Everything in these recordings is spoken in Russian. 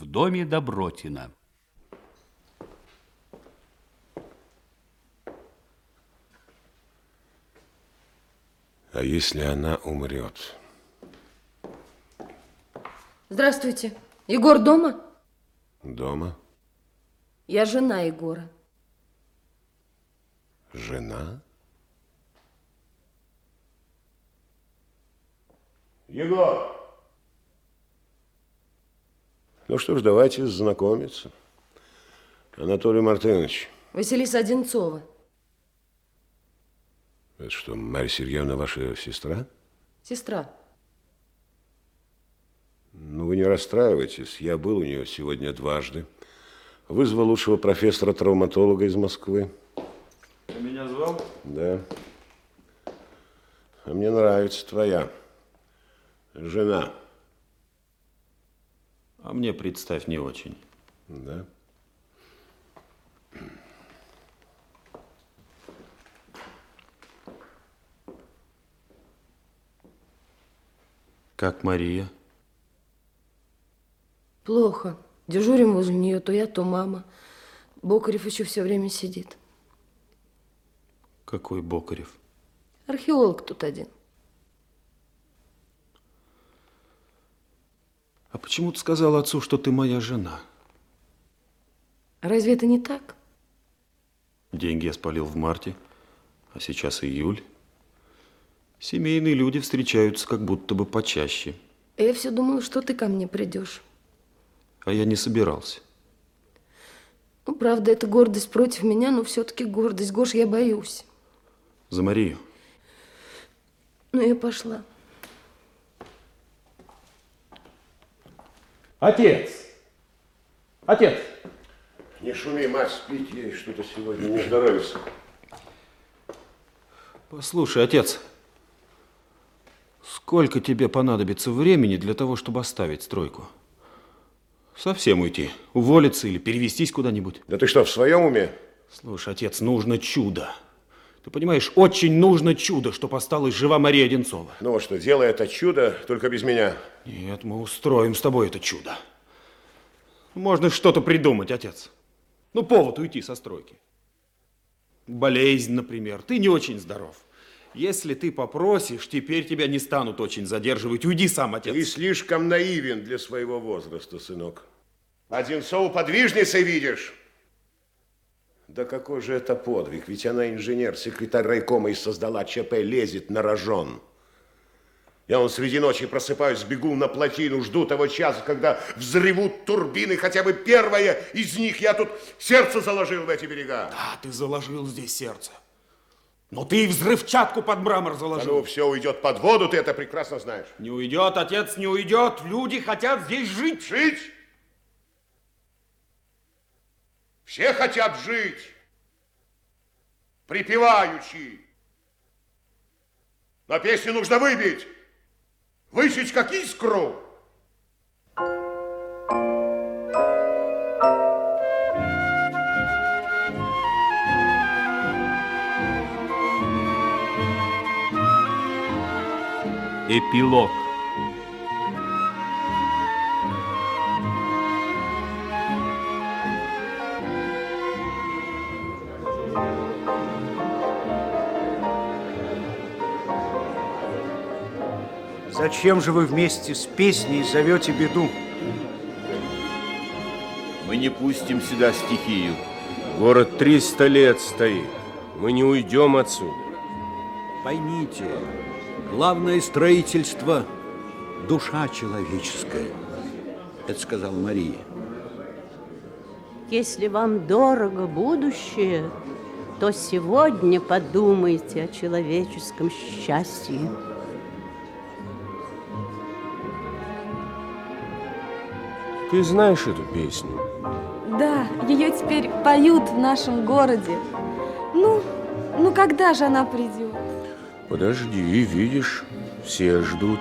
в доме Добротина. А если она умрет? Здравствуйте. Егор дома? Дома? Я жена Егора. Жена? Егор! Ну что ж, давайте знакомиться. Анатолий Мартынович. Василиса Одинцова. Это что, Марья Сергеевна ваша сестра? Сестра. Ну, вы не расстраивайтесь. Я был у нее сегодня дважды. Вызвал лучшего профессора-травматолога из Москвы. Ты меня звал? Да. А мне нравится твоя жена. А мне, представь, не очень. Да. Как Мария? Плохо. Дежурим возле нее, то я, то мама. Бокарев еще все время сидит. Какой Бокарев? Археолог тут один. А почему ты сказала отцу, что ты моя жена? Разве это не так? Деньги я спалил в марте, а сейчас июль. Семейные люди встречаются как будто бы почаще. Я все думала, что ты ко мне придешь. А я не собирался. Ну, правда, это гордость против меня, но все-таки гордость. Гош, я боюсь. За Марию. Ну, я пошла. Отец! Отец! Не шуми, мать, спит, ей что-то сегодня не здоровится. Послушай, отец, сколько тебе понадобится времени для того, чтобы оставить стройку? Совсем уйти, уволиться или перевестись куда-нибудь? Да ты что, в своем уме? Слушай, отец, нужно чудо. Ты понимаешь, очень нужно чудо, чтобы осталась жива Мария Одинцова. Ну вот что, делай это чудо, только без меня. Нет, мы устроим с тобой это чудо. Можно что-то придумать, отец. Ну, повод уйти со стройки. Болезнь, например. Ты не очень здоров. Если ты попросишь, теперь тебя не станут очень задерживать. Уйди сам, отец. Ты слишком наивен для своего возраста, сынок. Одинцову подвижницей видишь? Да какой же это подвиг? Ведь она инженер, секретарь райкома и создала ЧП, лезет на рожон. Я он среди ночи просыпаюсь, бегу на плотину, жду того часа, когда взрывут турбины, хотя бы первая из них. Я тут сердце заложил в эти берега. Да, ты заложил здесь сердце. Но ты и взрывчатку под мрамор заложил. ну, все уйдет под воду, ты это прекрасно знаешь. Не уйдет, отец, не уйдет. Люди хотят здесь жить. Жить? Все хотят жить. Припеваючи. Но песню нужно выбить. Высечь как искру. Эпилог. Зачем же вы вместе с песней зовете беду? Мы не пустим сюда стихию. Город 300 лет стоит. Мы не уйдем отсюда. Поймите, главное строительство – душа человеческая. Это сказала Мария. Если вам дорого будущее, то сегодня подумайте о человеческом счастье. Ты знаешь эту песню? Да, ее теперь поют в нашем городе. Ну, ну когда же она придет? Подожди, видишь, все ждут.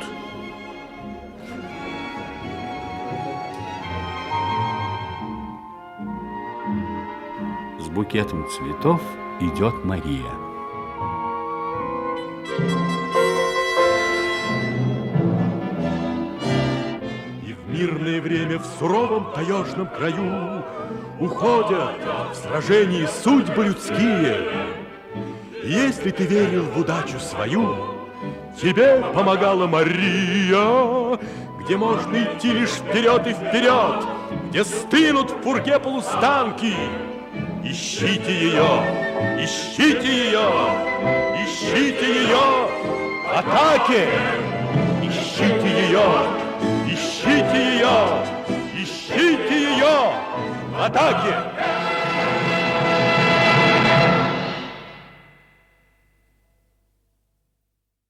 С букетом цветов идет Мария. Мирное время в суровом таежном краю Уходят в сражении судьбы людские. Если ты верил в удачу свою, тебе помогала Мария, где можно идти лишь вперед и вперед, где стынут в пурге полустанки. Ищите ее, ищите ее, ищите ее атаке! Ищите ее, ищите